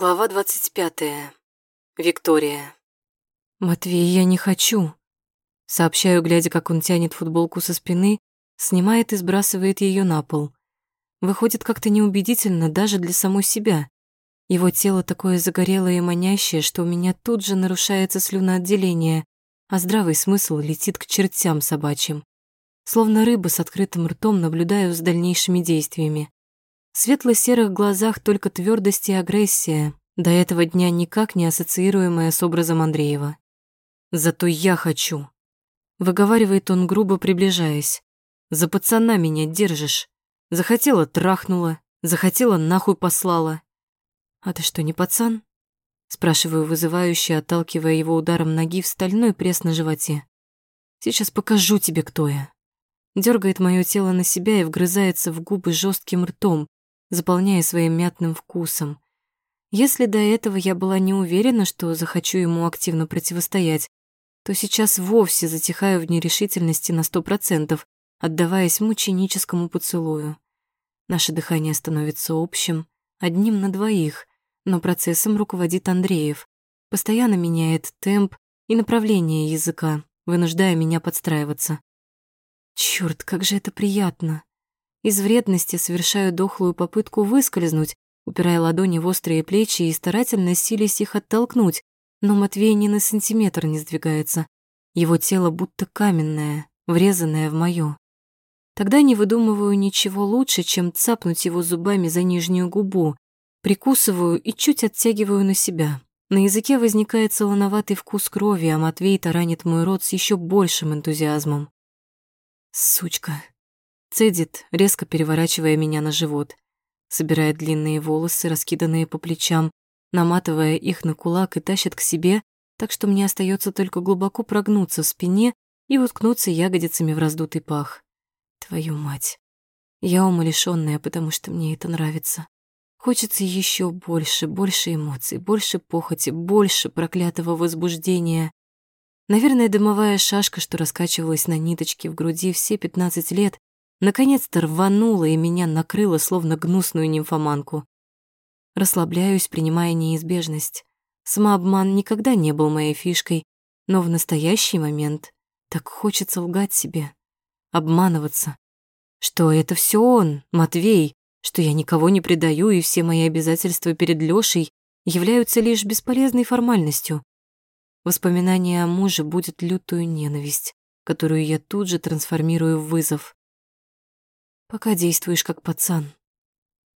Глава двадцать пятая. Виктория. «Матвей, я не хочу», — сообщаю, глядя, как он тянет футболку со спины, снимает и сбрасывает ее на пол. Выходит как-то неубедительно даже для самой себя. Его тело такое загорелое и манящее, что у меня тут же нарушается слюноотделение, а здравый смысл летит к чертям собачьим. Словно рыба с открытым ртом наблюдаю с дальнейшими действиями. Светло-серых глазах только твердость и агрессия, до этого дня никак не ассоциируемая с образом Андреева. «Зато я хочу», — выговаривает он, грубо приближаясь. «За пацана меня держишь. Захотела — трахнула, захотела — нахуй послала». «А ты что, не пацан?» Спрашиваю вызывающе, отталкивая его ударом ноги в стальной пресс на животе. «Сейчас покажу тебе, кто я». Дергает мое тело на себя и вгрызается в губы жестким ртом, заполняя своим мятным вкусом. Если до этого я была не уверена, что захочу ему активно противостоять, то сейчас вовсе затихаю в нерешительности на сто процентов, отдаваясь мученическому поцелую. Наше дыхание становится общим, одним на двоих, но процессом руководит Андреев. Постоянно меняет темп и направление языка, вынуждая меня подстраиваться. Чёрт, как же это приятно. Из вредности совершаю дохлую попытку выскользнуть, упирая ладони в острые плечи и старательно силясь их оттолкнуть, но Матвей ни на сантиметр не сдвигается. Его тело будто каменное, врезанное в моё. Тогда не выдумываю ничего лучше, чем цапнуть его зубами за нижнюю губу, прикусываю и чуть оттягиваю на себя. На языке возникает солоноватый вкус крови, а Матвей таранит мой рот с еще большим энтузиазмом. «Сучка», Цедит, резко переворачивая меня на живот. Собирает длинные волосы, раскиданные по плечам, наматывая их на кулак и тащит к себе, так что мне остается только глубоко прогнуться в спине и уткнуться ягодицами в раздутый пах. Твою мать. Я умалишённая, потому что мне это нравится. Хочется еще больше, больше эмоций, больше похоти, больше проклятого возбуждения. Наверное, дымовая шашка, что раскачивалась на ниточке в груди все пятнадцать лет, наконец-то рванула и меня накрыла, словно гнусную нимфоманку. Расслабляюсь, принимая неизбежность. Самообман никогда не был моей фишкой, но в настоящий момент так хочется лгать себе, обманываться. Что это все он, Матвей, что я никого не предаю, и все мои обязательства перед Лёшей являются лишь бесполезной формальностью. Воспоминание о муже будет лютую ненависть, которую я тут же трансформирую в вызов. Пока действуешь как пацан.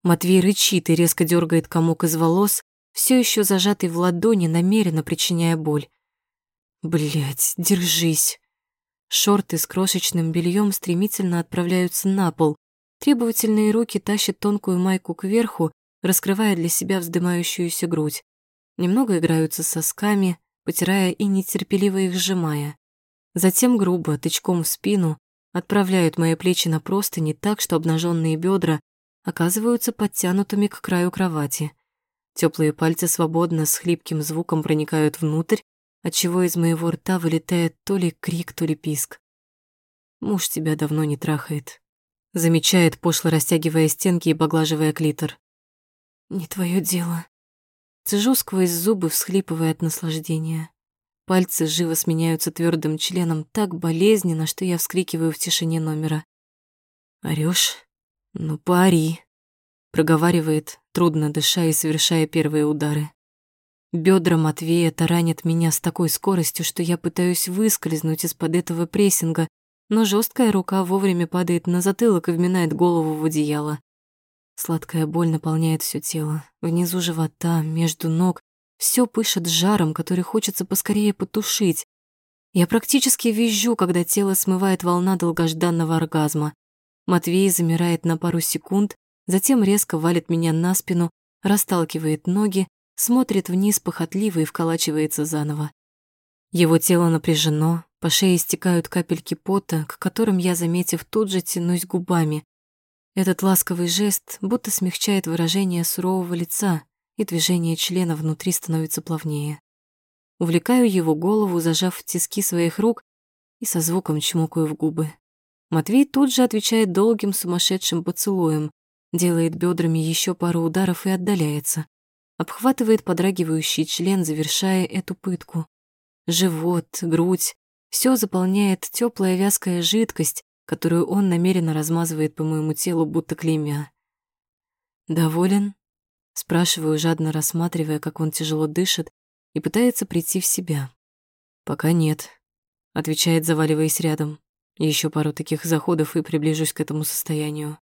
Матвей рычит и резко дергает комок из волос, все еще зажатый в ладони, намеренно причиняя боль. Блять, держись. Шорты с крошечным бельем стремительно отправляются на пол. Требовательные руки тащат тонкую майку кверху, раскрывая для себя вздымающуюся грудь. Немного играются сосками, потирая и нетерпеливо их сжимая. Затем грубо, тычком в спину, отправляют мои плечи на простыни так, что обнаженные бедра оказываются подтянутыми к краю кровати. Теплые пальцы свободно с хлипким звуком проникают внутрь, отчего из моего рта вылетает то ли крик, то ли писк. Муж тебя давно не трахает. Замечает, пошло растягивая стенки и поглаживая клитор. Не твое дело. Цежу сквозь зубы, всхлипывая от наслаждения. Пальцы живо сменяются твердым членом так болезненно, что я вскрикиваю в тишине номера. «Орёшь? Ну, пари!» проговаривает, трудно дыша и совершая первые удары. Бедра Матвея таранят меня с такой скоростью, что я пытаюсь выскользнуть из-под этого прессинга, но жесткая рука вовремя падает на затылок и вминает голову в одеяло. Сладкая боль наполняет все тело. Внизу живота, между ног все пышет жаром, который хочется поскорее потушить. Я практически визжу, когда тело смывает волна долгожданного оргазма. Матвей замирает на пару секунд, затем резко валит меня на спину, расталкивает ноги, смотрит вниз похотливо и вколачивается заново. Его тело напряжено, по шее стекают капельки пота, к которым я, заметив, тут же тянусь губами. Этот ласковый жест будто смягчает выражение сурового лица, и движение члена внутри становится плавнее. Увлекаю его голову, зажав в тиски своих рук и со звуком чмокаю в губы. Матвей тут же отвечает долгим сумасшедшим поцелуем, делает бедрами еще пару ударов и отдаляется. обхватывает подрагивающий член, завершая эту пытку. Живот, грудь — все заполняет теплая вязкая жидкость, которую он намеренно размазывает по моему телу, будто клеймя. «Доволен?» — спрашиваю, жадно рассматривая, как он тяжело дышит и пытается прийти в себя. «Пока нет», — отвечает, заваливаясь рядом. Еще пару таких заходов и приближусь к этому состоянию.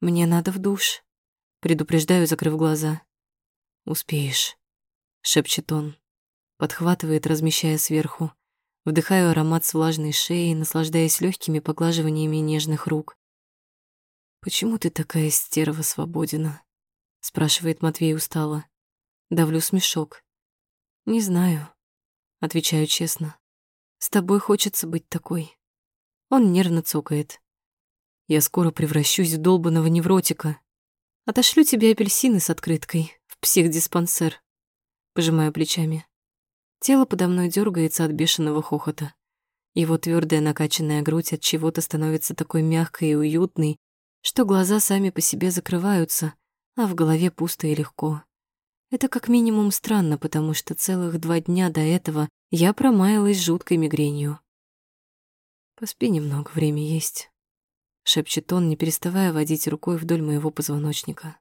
«Мне надо в душ», — предупреждаю, закрыв глаза. «Успеешь», — шепчет он. Подхватывает, размещая сверху. Вдыхаю аромат с влажной шеи, наслаждаясь легкими поглаживаниями нежных рук. «Почему ты такая стерва свободена?» — спрашивает Матвей устало. Давлю смешок. «Не знаю», — отвечаю честно. «С тобой хочется быть такой». Он нервно цокает. «Я скоро превращусь в долбанного невротика. Отошлю тебе апельсины с открыткой в психдиспансер». Пожимаю плечами. Тело подо мной дергается от бешеного хохота. Его твердая накачанная грудь от чего-то становится такой мягкой и уютной, что глаза сами по себе закрываются, а в голове пусто и легко. Это как минимум странно, потому что целых два дня до этого я промаялась жуткой мигренью. «Поспи немного, время есть», — шепчет он, не переставая водить рукой вдоль моего позвоночника.